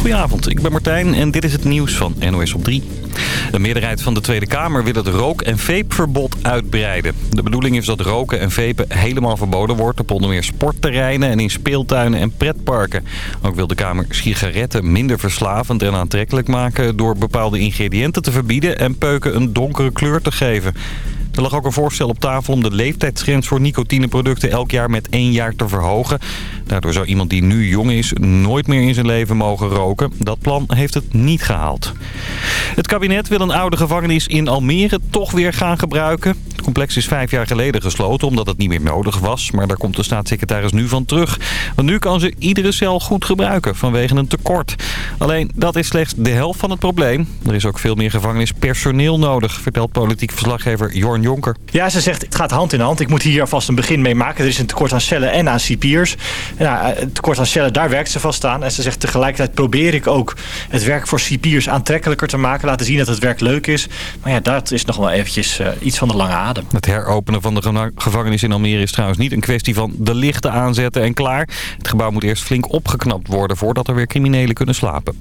Goedenavond, ik ben Martijn en dit is het nieuws van NOS op 3. De meerderheid van de Tweede Kamer wil het rook- en vapeverbod uitbreiden. De bedoeling is dat roken en vapen helemaal verboden wordt op onder meer sportterreinen en in speeltuinen en pretparken. Ook wil de Kamer sigaretten minder verslavend en aantrekkelijk maken door bepaalde ingrediënten te verbieden en peuken een donkere kleur te geven. Er lag ook een voorstel op tafel om de leeftijdsgrens voor nicotineproducten elk jaar met één jaar te verhogen. Daardoor zou iemand die nu jong is nooit meer in zijn leven mogen roken. Dat plan heeft het niet gehaald. Het kabinet wil een oude gevangenis in Almere toch weer gaan gebruiken. Het complex is vijf jaar geleden gesloten omdat het niet meer nodig was. Maar daar komt de staatssecretaris nu van terug. Want nu kan ze iedere cel goed gebruiken vanwege een tekort. Alleen dat is slechts de helft van het probleem. Er is ook veel meer gevangenispersoneel nodig, vertelt politiek verslaggever Jorn Jonker. Ja, ze zegt het gaat hand in hand. Ik moet hier alvast een begin mee maken. Er is een tekort aan cellen en aan cipiers. Nou, het tekort aan cellen, daar werkt ze vast aan. En ze zegt tegelijkertijd probeer ik ook het werk voor cipiers aantrekkelijker te maken. Laten zien dat het werk leuk is. Maar ja, dat is nog wel eventjes uh, iets van de lange adem. Het heropenen van de gevangenis in Almere is trouwens niet een kwestie van de lichten aanzetten en klaar. Het gebouw moet eerst flink opgeknapt worden voordat er weer criminelen kunnen slapen.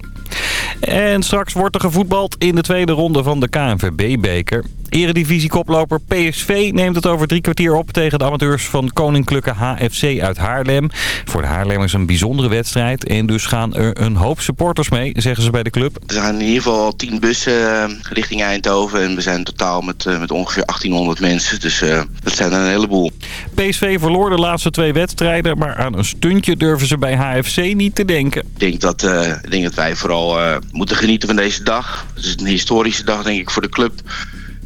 En straks wordt er gevoetbald in de tweede ronde van de KNVB-beker. Eredivisie-koploper PSV neemt het over drie kwartier op tegen de amateurs van Koninklijke HFC uit Haarlem. Voor de Haarlemmers een bijzondere wedstrijd en dus gaan er een hoop supporters mee, zeggen ze bij de club. Er zijn in ieder geval tien bussen eh, richting Eindhoven en we zijn totaal met, uh, met ongeveer 1800 mensen, dus uh, dat zijn er een heleboel. PSV verloor de laatste twee wedstrijden, maar aan een stuntje durven ze bij HFC niet te denken. Ik denk dat, ik denk dat wij vooral moeten genieten van deze dag. Het is een historische dag denk ik voor de club.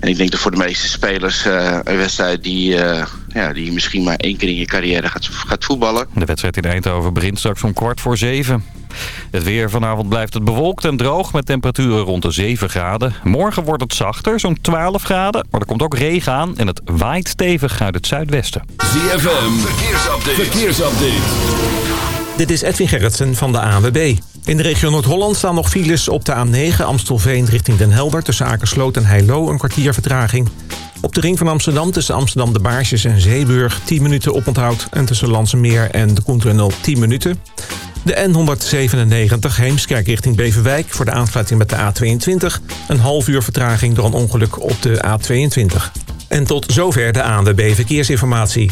En ik denk dat voor de meeste spelers uh, een wedstrijd die, uh, ja, die misschien maar één keer in je carrière gaat, gaat voetballen. De wedstrijd in Eindhoven begint straks om kwart voor zeven. Het weer vanavond blijft het bewolkt en droog met temperaturen rond de 7 graden. Morgen wordt het zachter, zo'n 12 graden. Maar er komt ook regen aan en het waait stevig uit het zuidwesten. ZFM, verkeersupdate. verkeersupdate. Dit is Edwin Gerritsen van de ANWB. In de regio Noord-Holland staan nog files op de A9 Amstelveen richting Den Helder... tussen Akersloot en Heilo een kwartier vertraging. Op de ring van Amsterdam tussen Amsterdam de Baarsjes en Zeeburg 10 minuten oponthoud... en tussen Lansemeer en de Koentunnel 10 minuten. De N197 Heemskerk richting Beverwijk voor de aansluiting met de A22... een half uur vertraging door een ongeluk op de A22. En tot zover de ANWB Verkeersinformatie.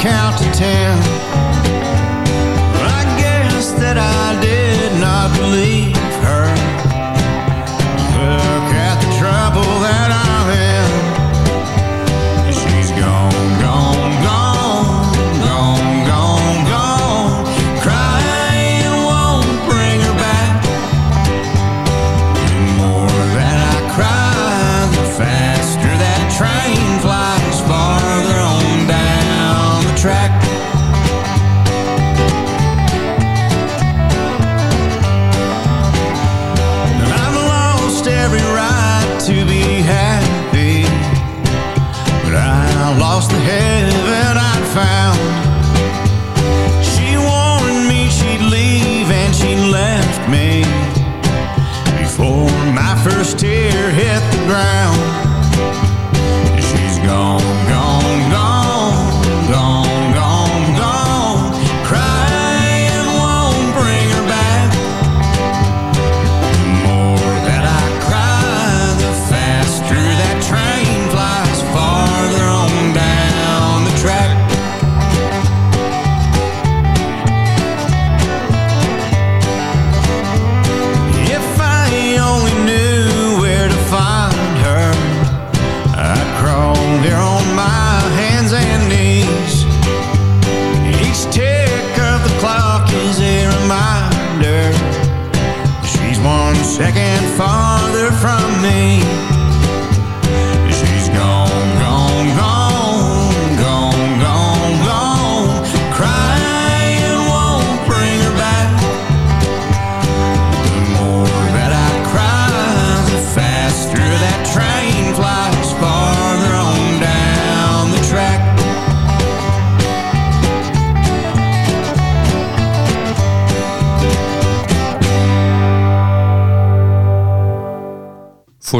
her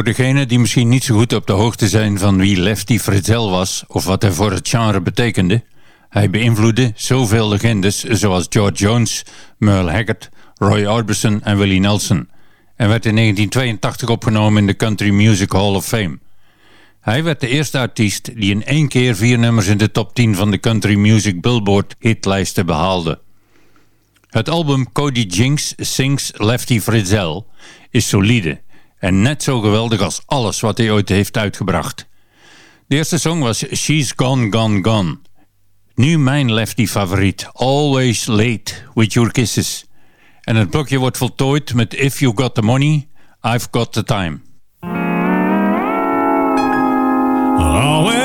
degenen die misschien niet zo goed op de hoogte zijn van wie Lefty Fritzell was of wat hij voor het genre betekende, hij beïnvloedde zoveel legendes zoals George Jones, Merle Haggard, Roy Orbison en Willie Nelson en werd in 1982 opgenomen in de Country Music Hall of Fame. Hij werd de eerste artiest die in één keer vier nummers in de top 10 van de Country Music Billboard hitlijsten behaalde. Het album Cody Jinks Sings Lefty Frizzell is solide en net zo geweldig als alles wat hij ooit heeft uitgebracht. De eerste song was She's Gone Gone Gone. Nu mijn Lefty favoriet, Always Late With Your Kisses. En het blokje wordt voltooid met If You Got The Money, I've Got The Time. Always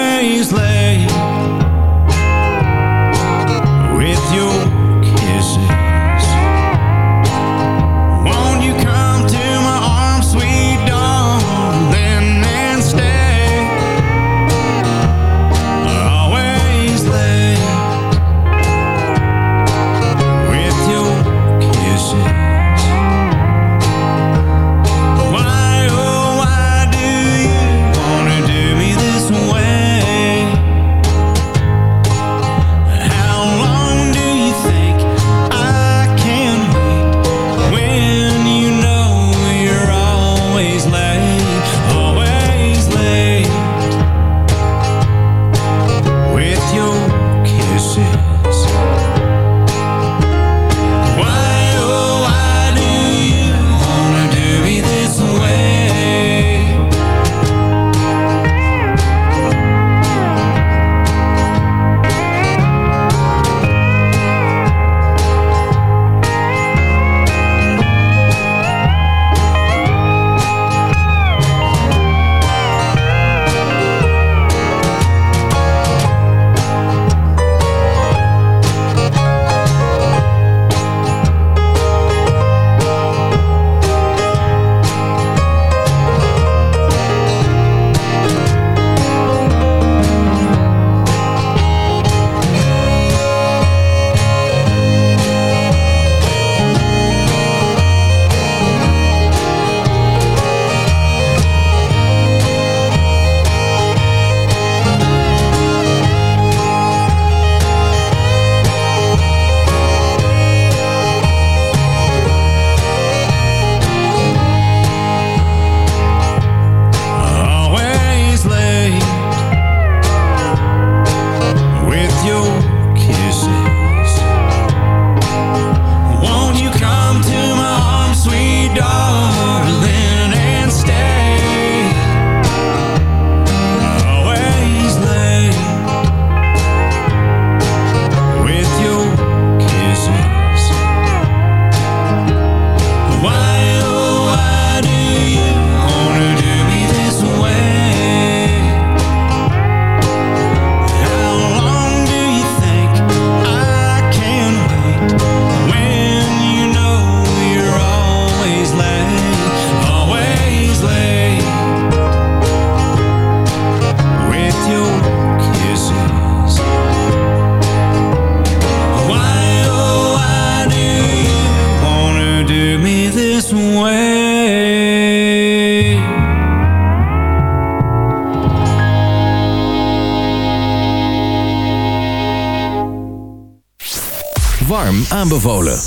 Warm aanbevolen.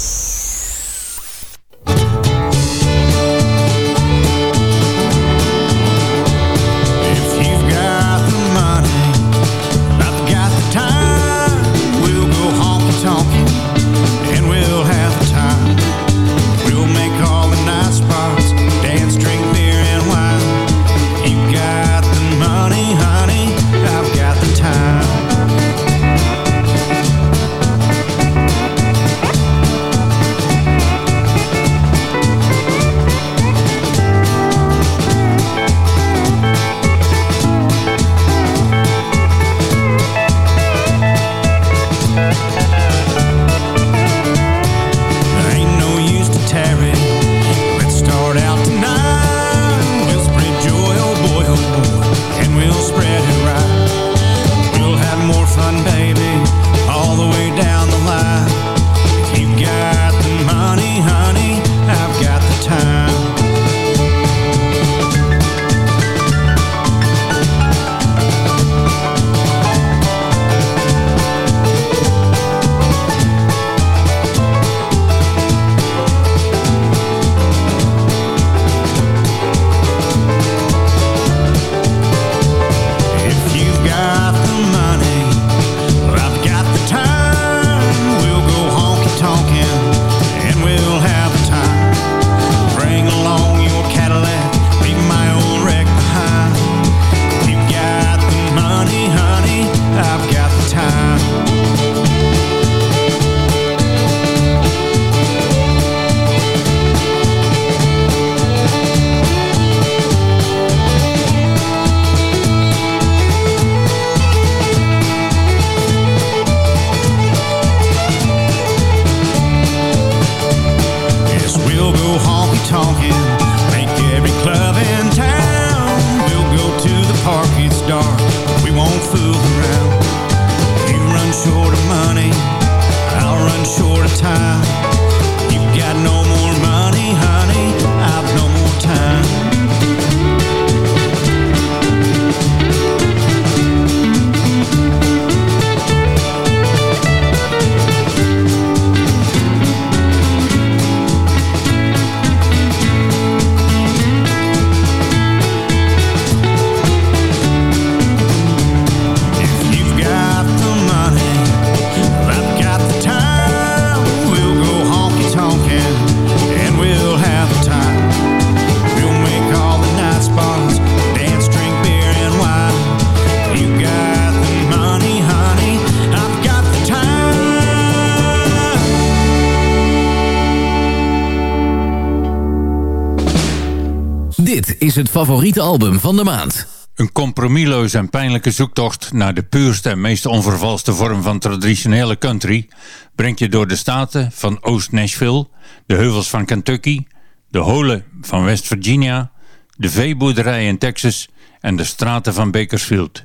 Favoriete album van de maand. Een compromisloze en pijnlijke zoektocht naar de puurste en meest onvervalste vorm van traditionele country brengt je door de staten van Oost-Nashville, de heuvels van Kentucky, de holen van West Virginia, de veeboerderij in Texas en de straten van Bakersfield.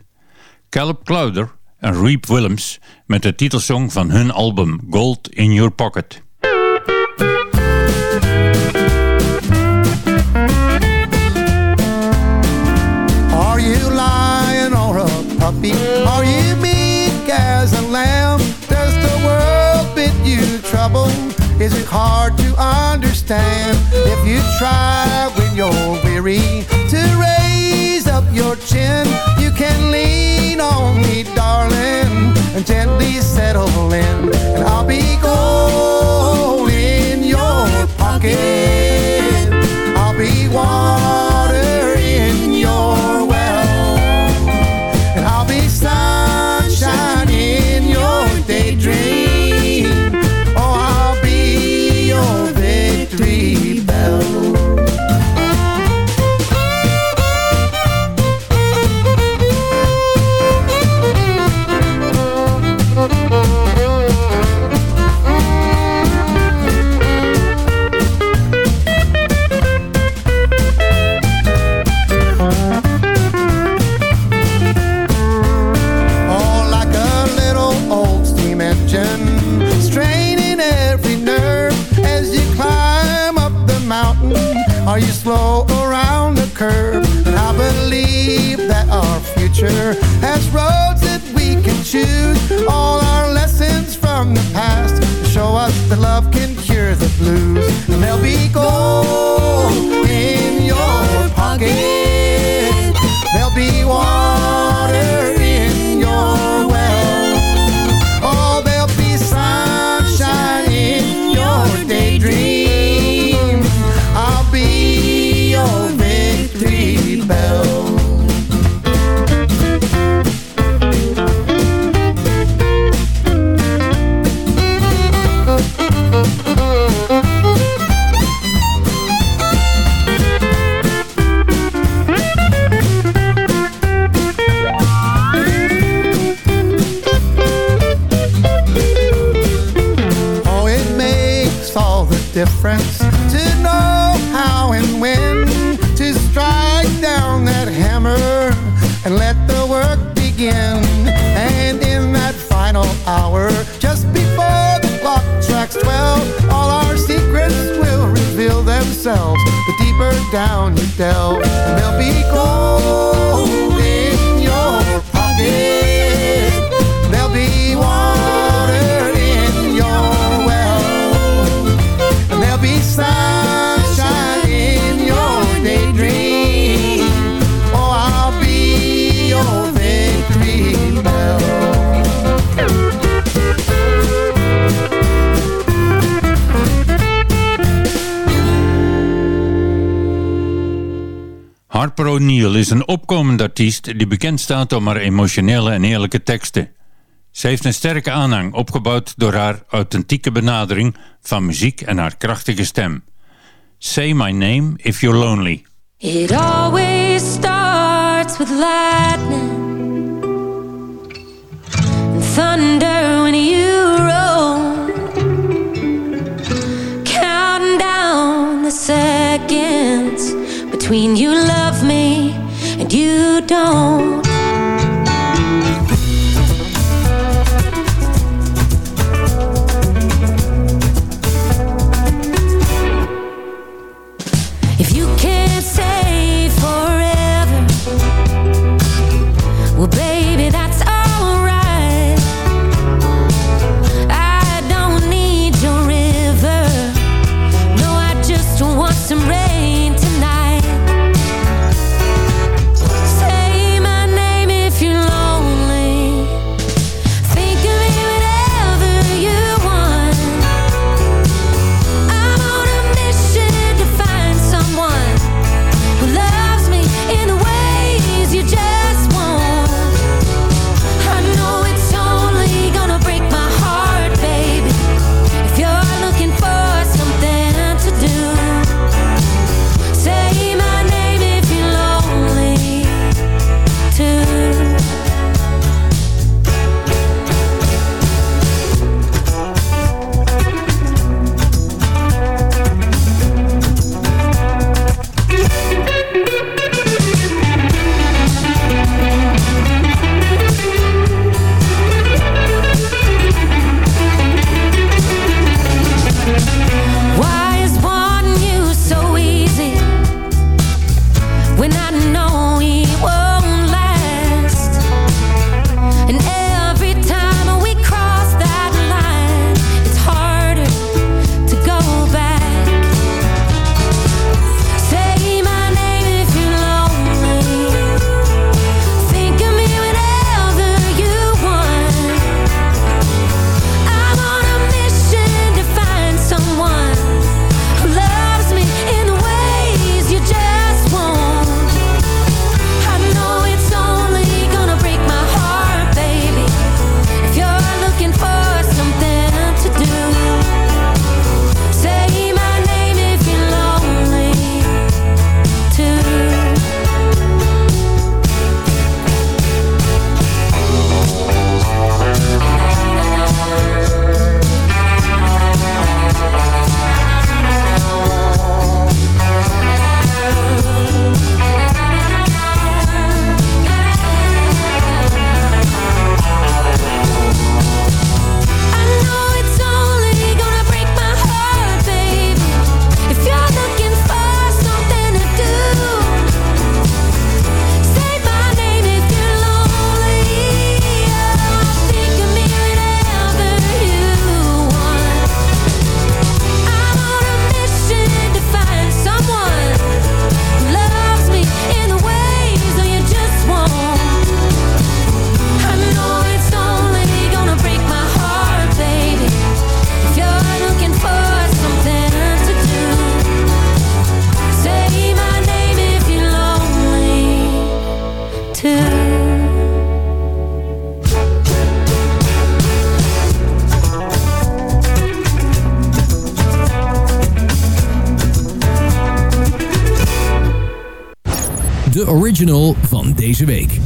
Caleb Clowder en Reep Willems met de titelsong van hun album Gold in Your Pocket. A puppy? Are you meek as a lamb? Does the world bid you trouble? Is it hard to understand? If you try when you're weary to raise up your chin, you can lean on me, darling, and gently settle in. And I'll be gold in your pocket. I'll be water future has roads that we can choose. All our lessons from the past show us that love can cure the blues. And there'll be gold in your pocket. There'll be water to know how and when to strike down that hammer and let the work begin. And in that final hour, just before the clock strikes 12, all our secrets will reveal themselves. The deeper down you delve, and there'll be gold Harper O'Neill is een opkomend artiest die bekend staat om haar emotionele en eerlijke teksten. Ze heeft een sterke aanhang opgebouwd door haar authentieke benadering van muziek en haar krachtige stem. Say my name if you're lonely. It always starts with lightning and thunder when you roll. Counting down the seconds between you love don't. Van deze week.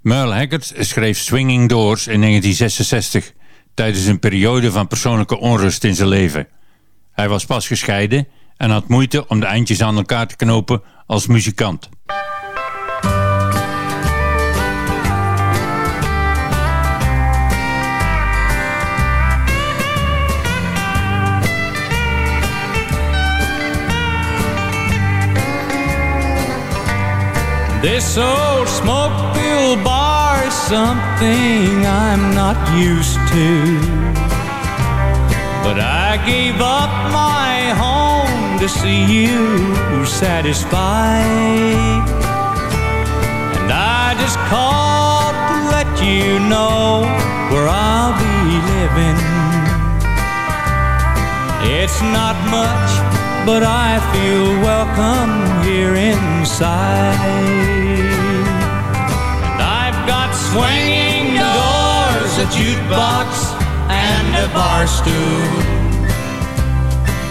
Merle Haggard schreef Swinging Doors in 1966, tijdens een periode van persoonlijke onrust in zijn leven. Hij was pas gescheiden en had moeite om de eindjes aan elkaar te knopen als muzikant. This old smoke-filled bar is something I'm not used to. But I gave up my home to see you satisfied. And I just called to let you know where I'll be living. It's not much, but I feel welcome here inside. And I've got swinging doors, a jukebox, and a bar stool.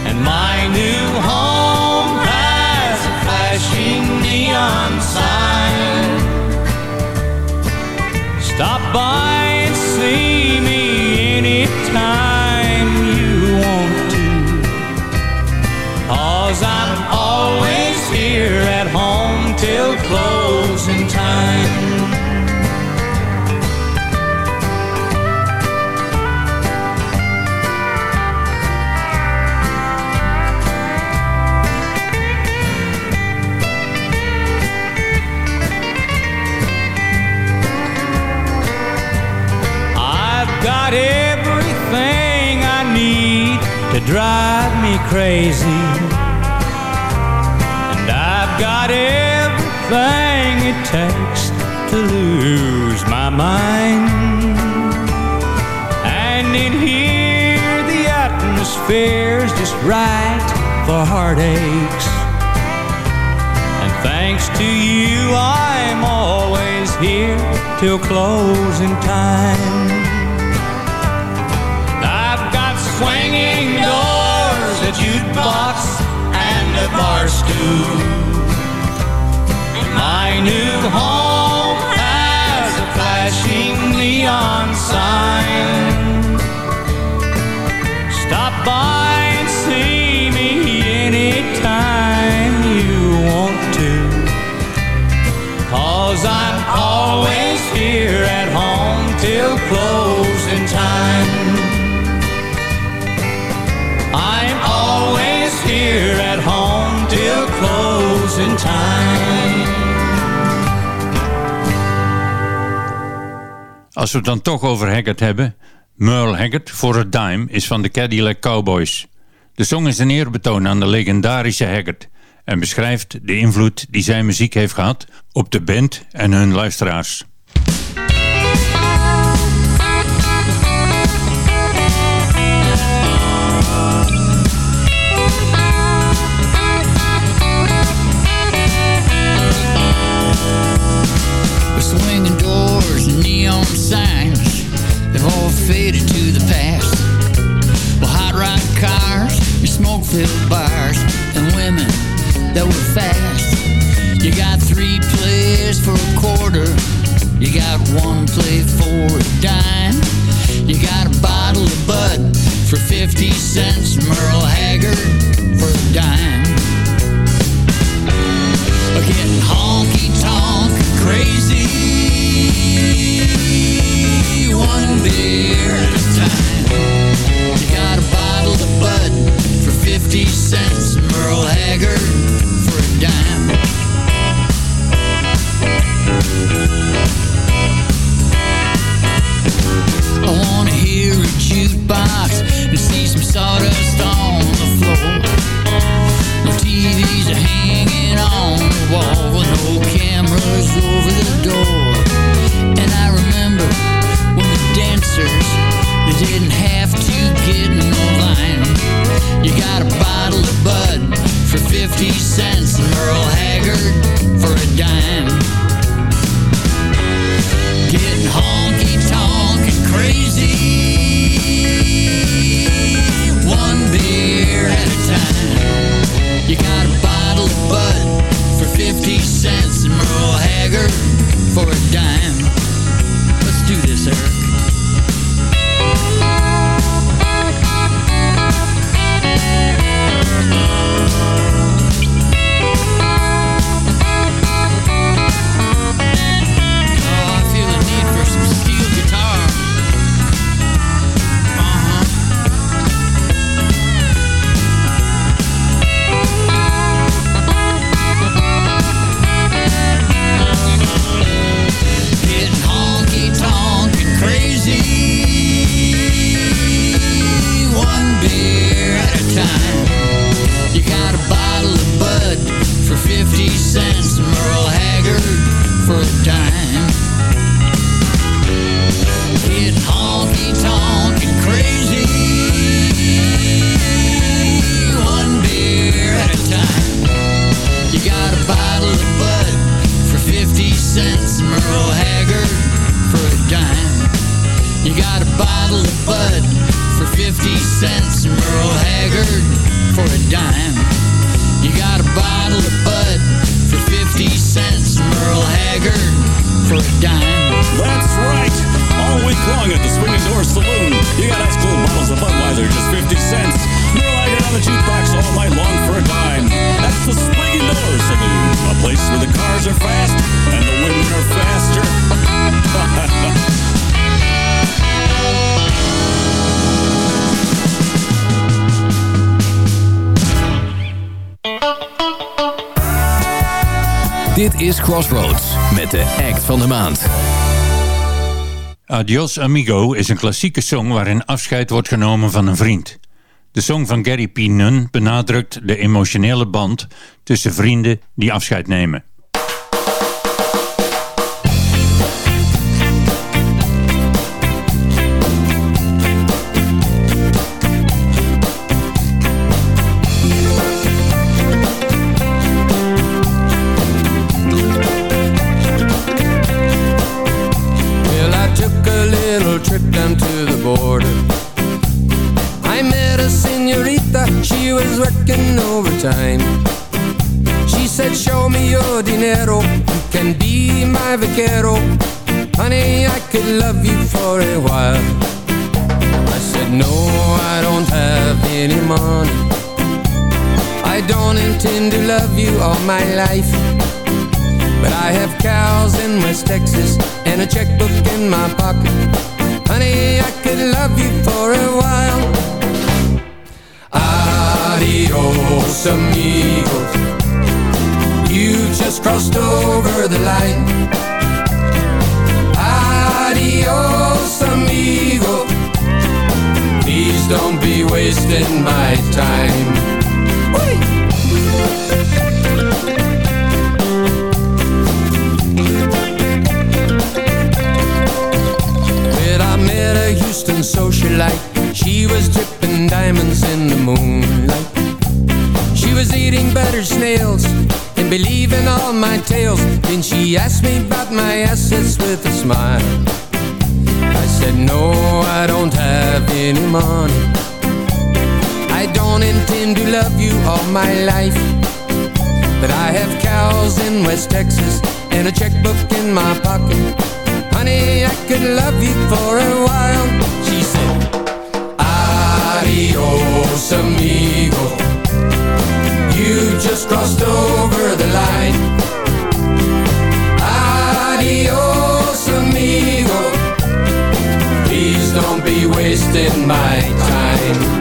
And my new home has a flashing neon sign. Stop by and see me anytime drive me crazy. And I've got everything it takes to lose my mind. And in here, the atmosphere's just right for heartaches. And thanks to you, I'm always here till closing time. Jukebox, and a bar stool. My new home has a flashing neon sign. Als we het dan toch over Haggard hebben, Merle Haggard for a Dime is van de Cadillac Cowboys. De song is een eerbetoon aan de legendarische Haggard en beschrijft de invloed die zijn muziek heeft gehad op de band en hun luisteraars. Faded to the past. Well, hot rod cars, and smoke-filled bars, and women that were fast. You got three plays for a quarter. You got one play for a dime. You got a bottle of Bud for 50 cents. Merle Haggard for a dime. Getting honky tonk crazy. One beer at a time. You got a bottle of Bud for 50 cents. Merle Haggard Merle for a dime. That's right. All week long at the Swinging Door Saloon, you got ice cold bottles of Budweiser, just 50 cents. Merle Haggard on the jukebox all night long for a dime. That's the Swinging Door Saloon, a place where the cars are fast and the women are faster. is Crossroads met de act van de maand. Adios Amigo is een klassieke song waarin afscheid wordt genomen van een vriend. De song van Gary P. Nunn benadrukt de emotionele band tussen vrienden die afscheid nemen. Intend to love you all my life. But I have cows in West Texas and a checkbook in my pocket. Honey, I could love you for a while. Adios, amigos. You just crossed over the line. Adios, amigo. Please don't be wasting my time. Well, I met a Houston socialite. She was dripping diamonds in the moonlight. She was eating butter snails and believing all my tales. Then she asked me about my assets with a smile. I said, No, I don't have any money. I don't intend to love you all my life. But I have cows in West Texas and a checkbook in my pocket. Honey, I could love you for a while. She said, Adios, amigo. You just crossed over the line. Adios, amigo. Please don't be wasting my time.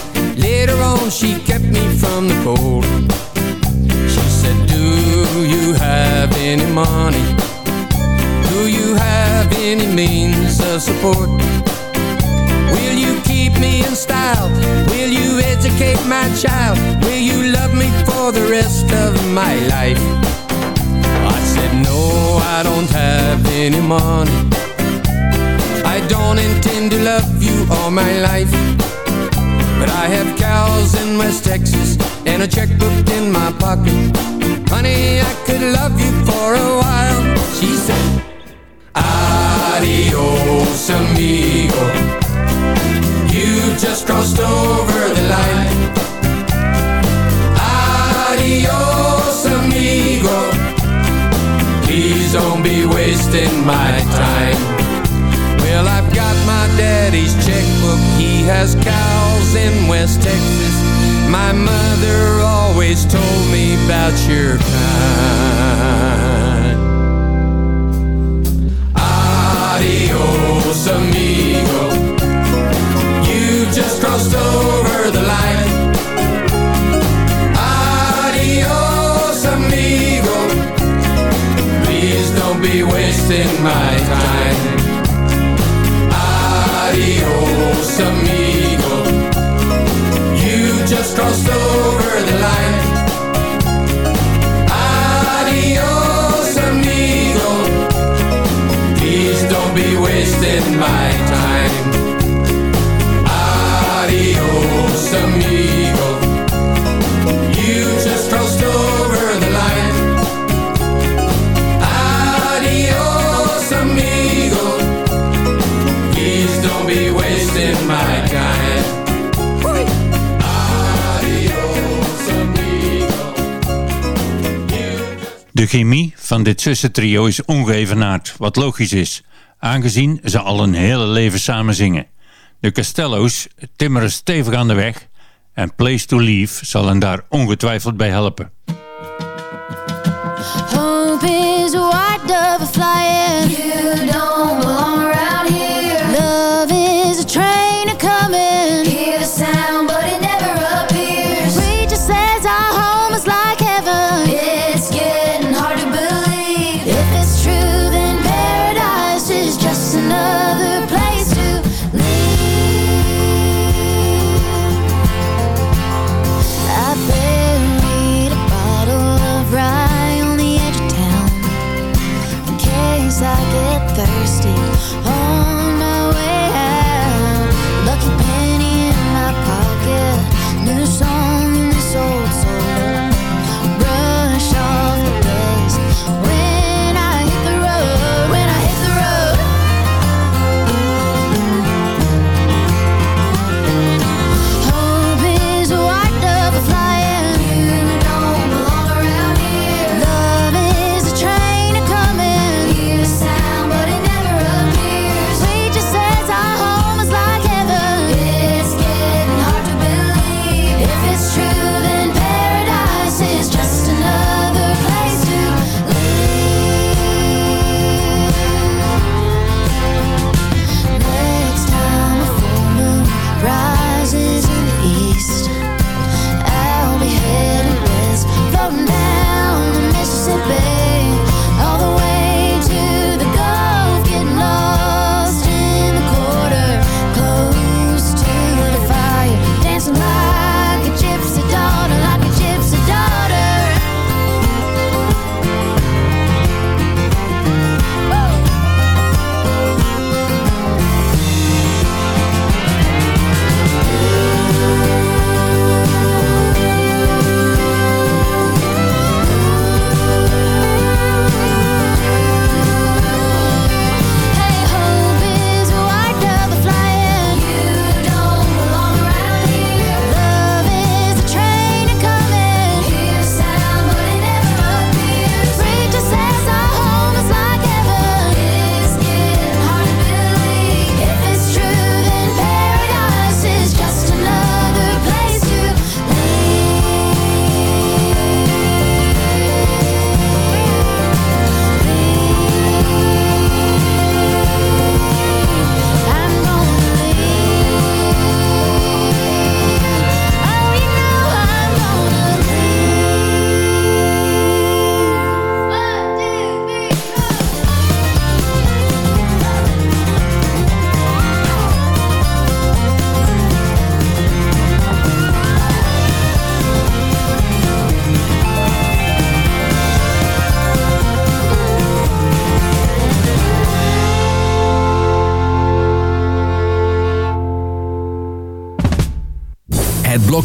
Later on, she kept me from the cold. She said, Do you have any money? Do you have any means of support? Will you keep me in style? Will you educate my child? Will you love me for the rest of my life? I said, no, I don't have any money. I don't intend to love you all my life. But I have cows in West Texas and a checkbook in my pocket. Honey, I could love you for a while. She said, Adios, amigo. You just crossed over the line. Adios, amigo. Please don't be wasting my time. Well, I've got my daddy's checkbook. He has cows in West Texas. My mother always told me about your kind. Adios, amigo. You just crossed over the line. Adios, amigo. Please don't be wasting my time. Dios a mí. De chemie van dit zussentrio is ongeëvenaard, wat logisch is, aangezien ze al een hele leven samen zingen. De Castello's timmeren stevig aan de weg en Place to Leave zal hen daar ongetwijfeld bij helpen. Hope is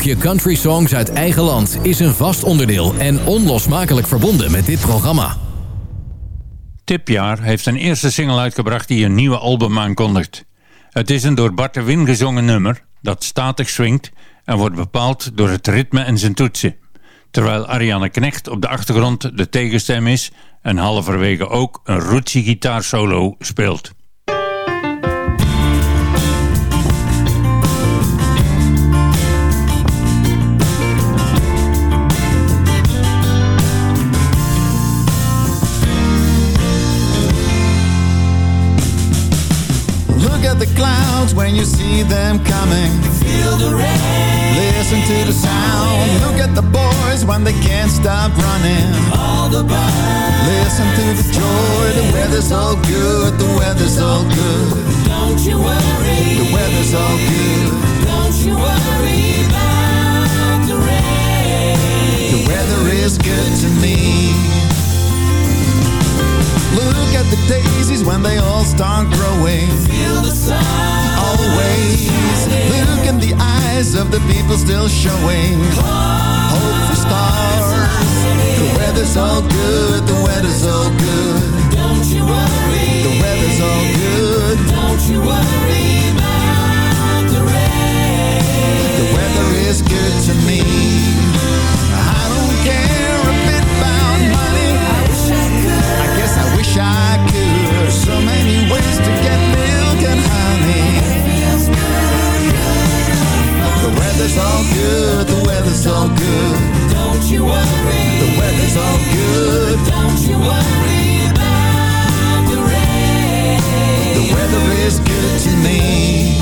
blokje country songs uit eigen land is een vast onderdeel en onlosmakelijk verbonden met dit programma. Tipjaar heeft een eerste single uitgebracht die een nieuwe album aankondigt. Het is een door Bart de Win gezongen nummer dat statig swingt en wordt bepaald door het ritme en zijn toetsen. Terwijl Ariane Knecht op de achtergrond de tegenstem is en halverwege ook een rootsy gitaarsolo speelt. When you see them coming. Feel the rain. Listen to the sound. Look at the boys when they can't stop running. All the birds. Listen to the joy. The weather's all good. The weather's all good. Don't you worry. The weather's all good. Don't you worry about the rain. The weather is good to me. Look at the daisies when they all start growing. Feel the sun. Always. Look in the eyes of the people still showing. Hope for stars. The weather's all good. The weather's all good. Don't you worry. The weather's all good. Don't you worry about the rain. The weather is good to me. I don't care a bit about money. Weather's all good. The weather's all good. Don't you worry. The weather's all good. Don't you worry about the rain. The weather is good to me.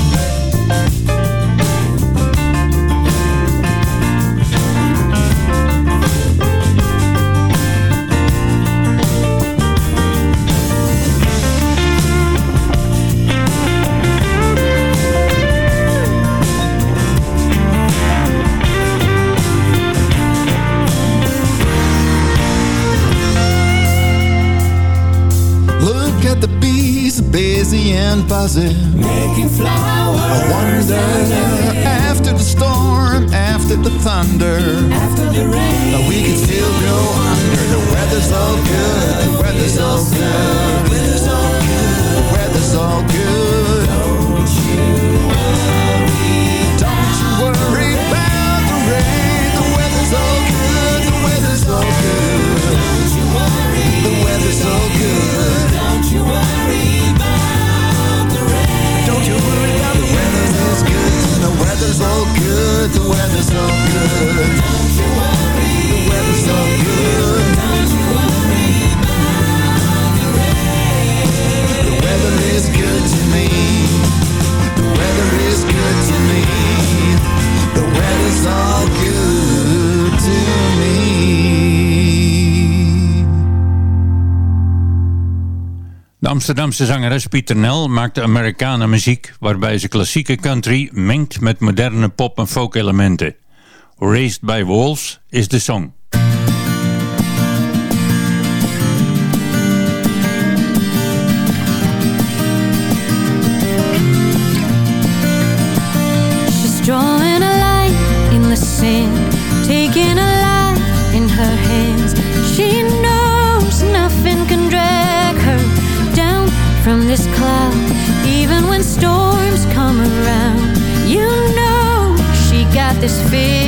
Busy and buzzing. Making flowers. I wonder, after the storm, after the thunder, after the rain, we can still go under. The weather's all good, the weather's all good. The weather's all good. The weather's all good. Don't you worry. Don't you worry about the rain. The weather's all good, the weather's all good. Don't you worry. The weather's all good. Don't you worry weather's all good. The weather's all good. Don't you worry. The weather's all good. Don't you worry about the rain. The weather is good to me. Amsterdamse zangeres Pieter Nel maakte Americana muziek waarbij ze klassieke country mengt met moderne pop- en folk-elementen. Raised by Wolves is de song. She got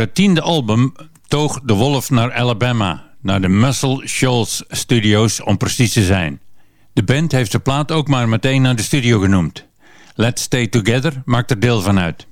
het tiende album toog de Wolf naar Alabama, naar de Muscle Shoals Studios om precies te zijn. De band heeft de plaat ook maar meteen naar de studio genoemd. Let's Stay Together maakt er deel van uit.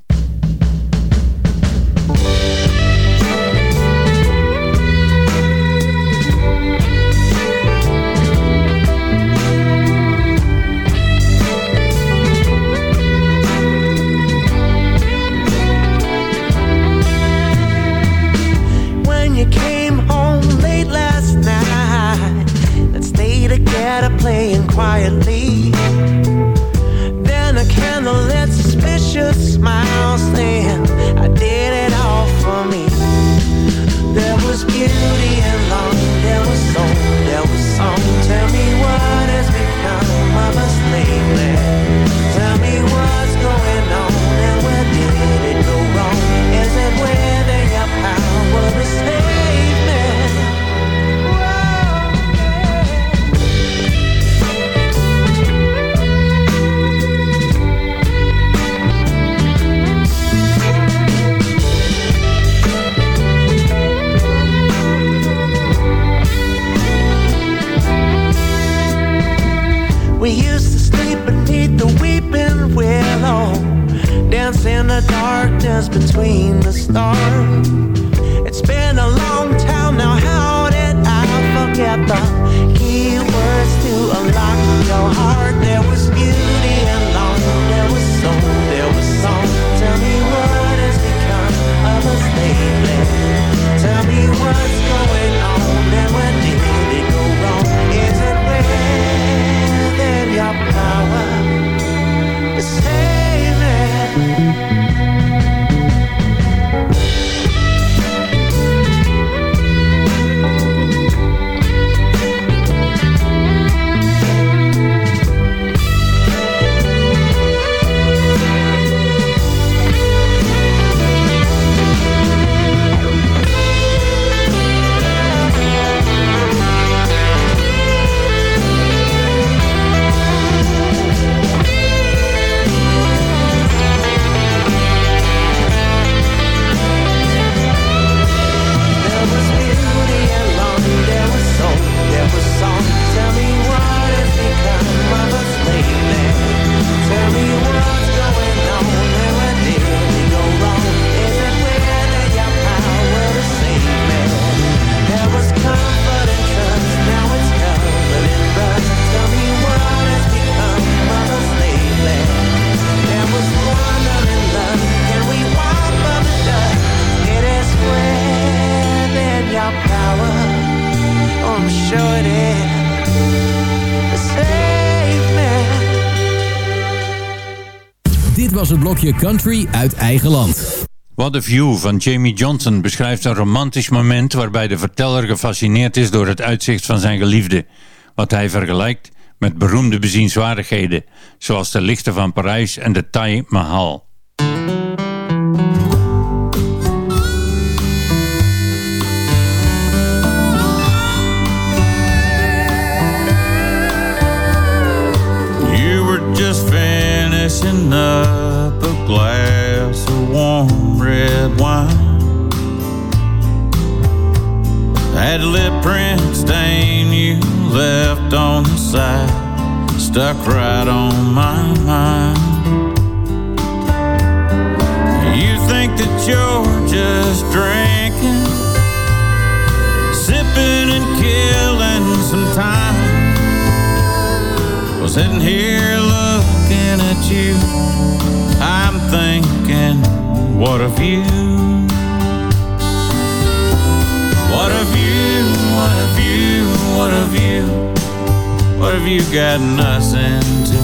blokje country uit eigen land. What a View van Jamie Johnson beschrijft een romantisch moment waarbij de verteller gefascineerd is door het uitzicht van zijn geliefde, wat hij vergelijkt met beroemde bezienswaardigheden, zoals de lichten van Parijs en de Taj Mahal. You were just finishing up red wine. That lip print stain you left on the side stuck right on my mind. You think that you're just drinking, sipping and killing some time. Well, sitting here looking at you, what of you? What of you? What of you? What of you? What have you gotten us into?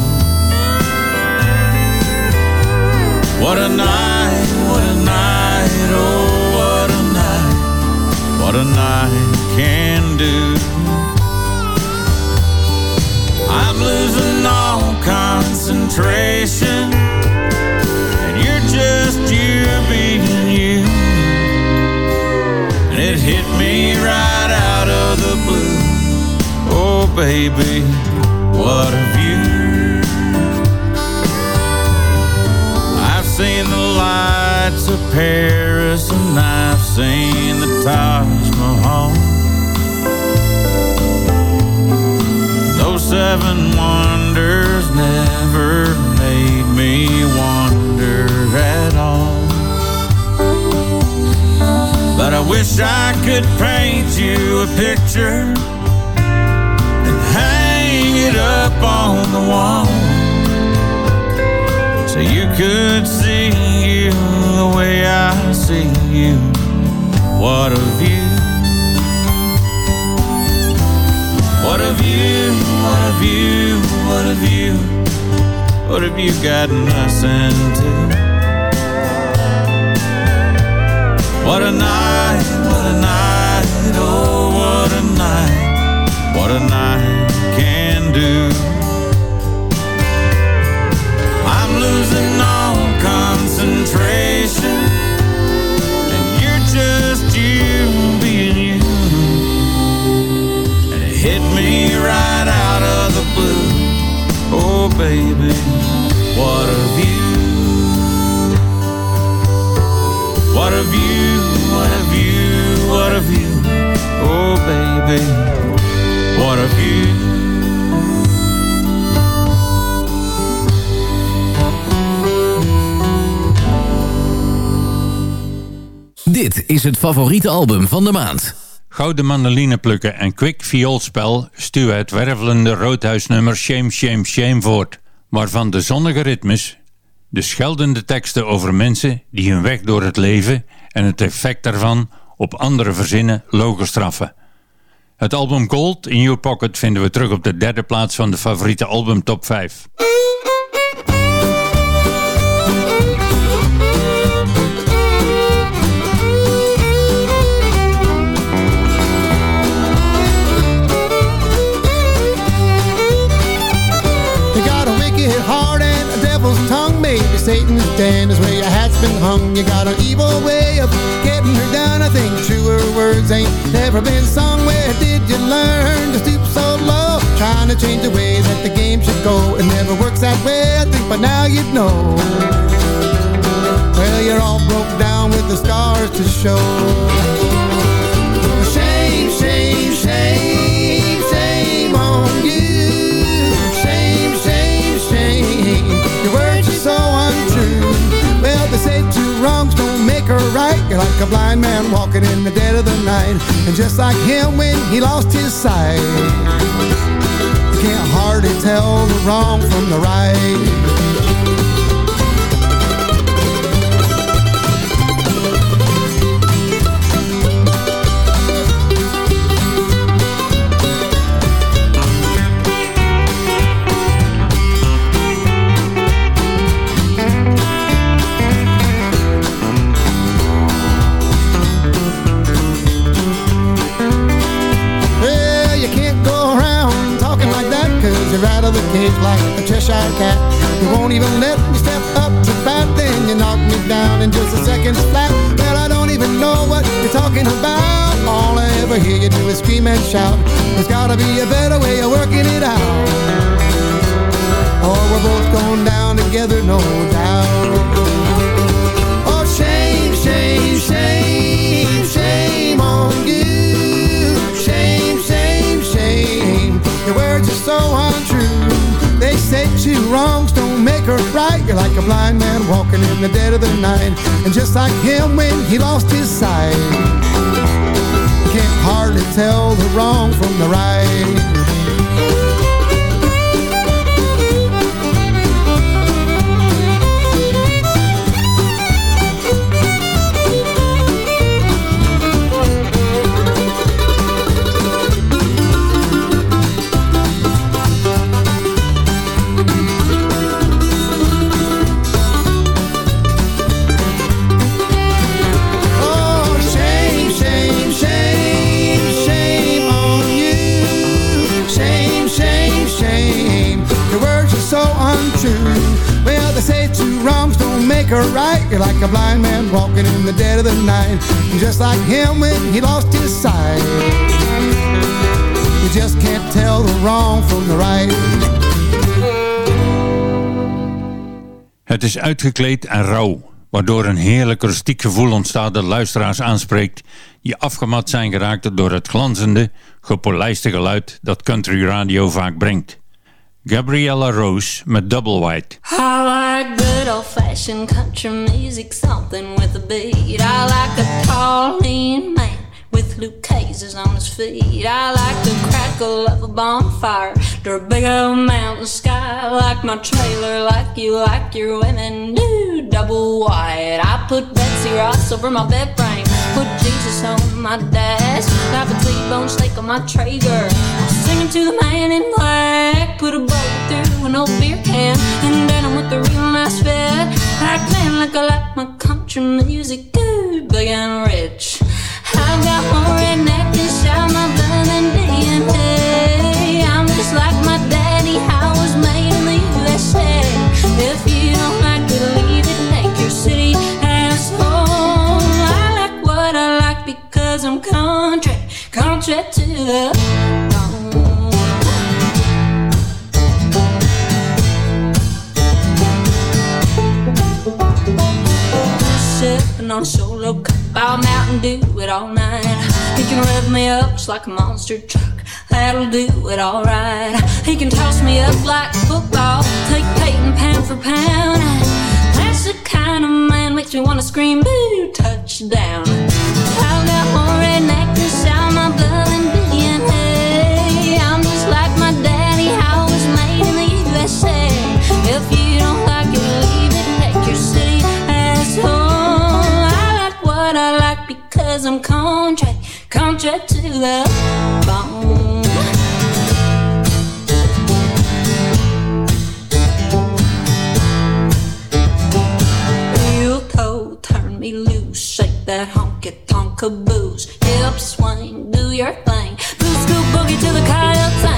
What a night, what a night, oh, what a night, what a night can do. Baby, what have you? I've seen the lights of Paris and I've seen the Taj Mahal. Those seven wonders never made me wonder at all. But I wish I could paint you a picture it up on the wall so you could see you the way I see you. What of you? What of you? What of you? What of you? What have you gotten us into? What a night, what a night, oh, what a night, what a night do. I'm losing all concentration, and you're just you being you. And it hit me right out of the blue. Oh, baby, what a view What of you? What of you? What of you? Oh, baby, what of you? Dit is het favoriete album van de maand. Gouden mandoline plukken en quick vioolspel stuwen het wervelende roodhuisnummer Shame Shame Shame voort, waarvan de zonnige ritmes, de scheldende teksten over mensen die hun weg door het leven en het effect daarvan op andere verzinnen logenstraffen. Het album Gold in Your Pocket vinden we terug op de derde plaats van de favoriete album top 5. Is where your hat's been hung. You got an evil way of getting her done. I think truer words ain't never been sung. Where did you learn to stoop so low? Trying to change the way that the game should go. It never works that way. I think by now you'd know. Well, you're all broke down with the scars to show. A right. You're like a blind man walking in the dead of the night. And just like him when he lost his sight. You can't hardly tell the wrong from the right. Cage like a Cheshire cat You won't even let me step up to bat Then you knock me down in just a second flat Well, I don't even know what you're talking about All I ever hear you do is scream and shout There's gotta be a better way of working it out or we're both going down together, no doubt. Oh, shame, shame, shame, shame on you. Shame, shame, shame. Your words are so untrue. Two wrongs don't make her right. You're like a blind man walking in the dead of the night. And just like him when he lost his sight, can't hardly tell the wrong from the right. Like a blind man walking in the dead of the night. Just like him when he lost his sight. You just can't tell the wrong from the right. Het is uitgekleed en rauw, waardoor een heerlijk rustiek gevoel ontstaat dat luisteraars aanspreekt die afgemat zijn geraakt door het glanzende, gepolijste geluid dat country radio vaak brengt. Gabriella Rose met Double Wide. I like good old fashioned country music, something with a beat. I like a tall, lean man with Lucchese's on his feet. I like the crackle of a bonfire to a big old mountain sky. I like my trailer, like you like your women do. Double wide. I put Betsy Ross over my bed frame. Put Jesus on my dash. Slap a T-bone steak on my Traeger. I'm to the man in black. Put a bow through an old beer can. And then I'm with the real nice fit. Like man, like I like my country music good, big and rich. I've got more redneck shout my blood than DNA. I'm just like my daddy, I was made in the USA. If you don't like it, leave it, take your city ass home. I like what I like because I'm country, country to the on a solo cup, I'll Mountain Dew it all night. He can rev me up just like a monster truck. That'll do it alright. He can toss me up like football, take Peyton pound for pound. That's the kind of man makes me wanna scream, boo, touchdown. Because I'm contract, contract to the bone. Heel toe, turn me loose, shake that honky tonk caboose. Hip swing, do your thing. Blue scoop boogie to the coyote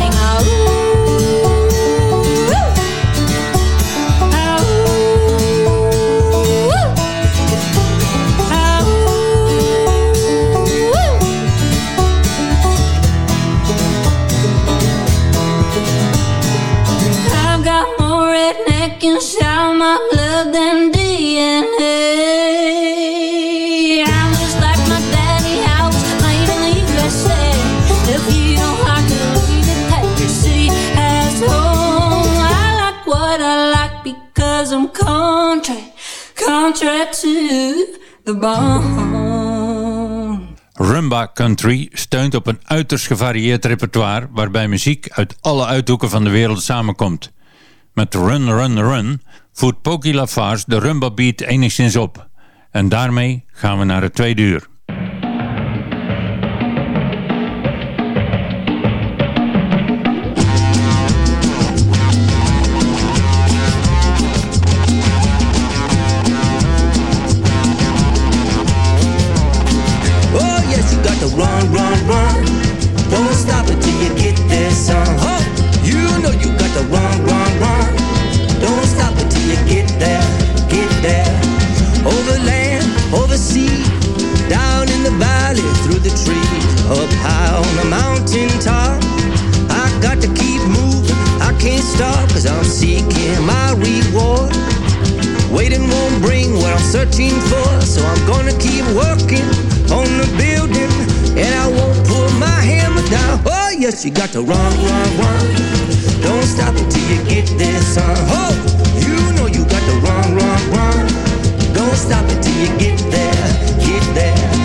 Country steunt op een uiterst gevarieerd repertoire waarbij muziek uit alle uithoeken van de wereld samenkomt. Met Run Run Run voert Poki Lafarge de rumba beat enigszins op. En daarmee gaan we naar het tweede uur. life, you got to run, run, run. Don't stop until you get this sun. Ho! You know you got to run, run, run. Don't stop until you get there, get there.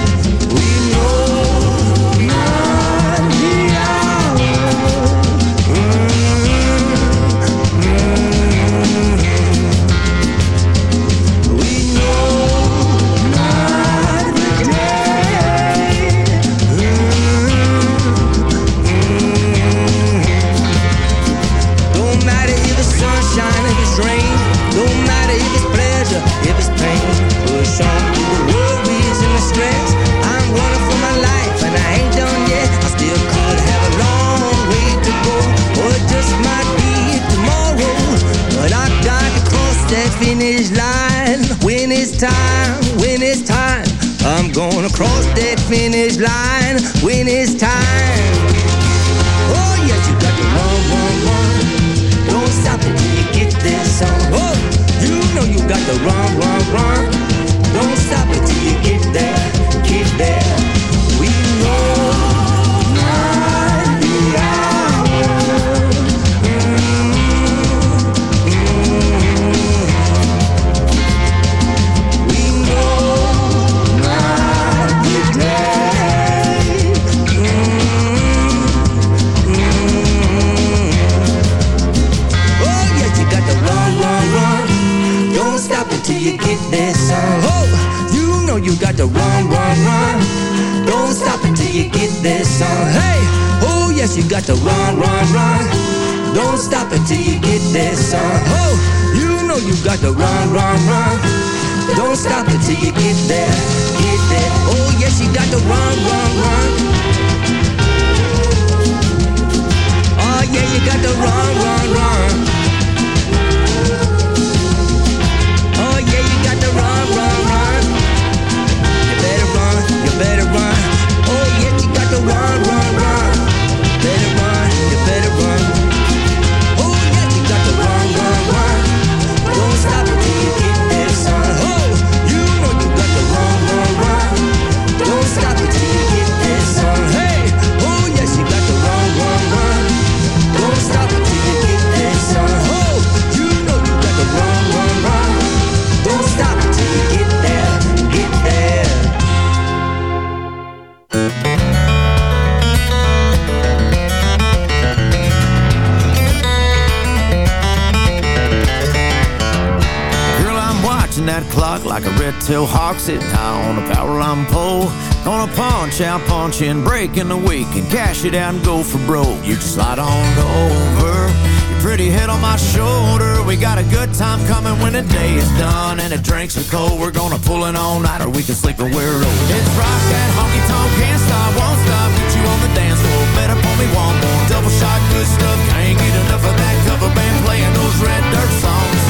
vacation, break in the week, and cash it out and go for broke. You just slide on over, your pretty head on my shoulder. We got a good time coming when the day is done and the drinks are cold. We're gonna pull an all night or we can sleep and we're old. It's rock that honky tonk can't stop, won't stop. Get you on the dance floor, better pull me one more. Double shot, good stuff, can't get enough of that cover band playing those red dirt songs.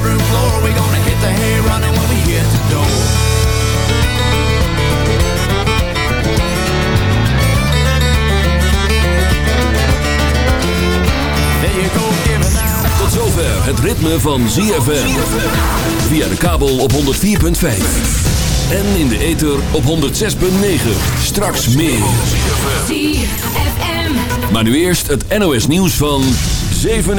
bedroom floor. We're gonna hit the hay running when we hit the door. Go. Tot zover het ritme van ZFM. Via de kabel op 104.5. En in de ether op 106.9. Straks meer. Maar nu eerst het NOS nieuws van 7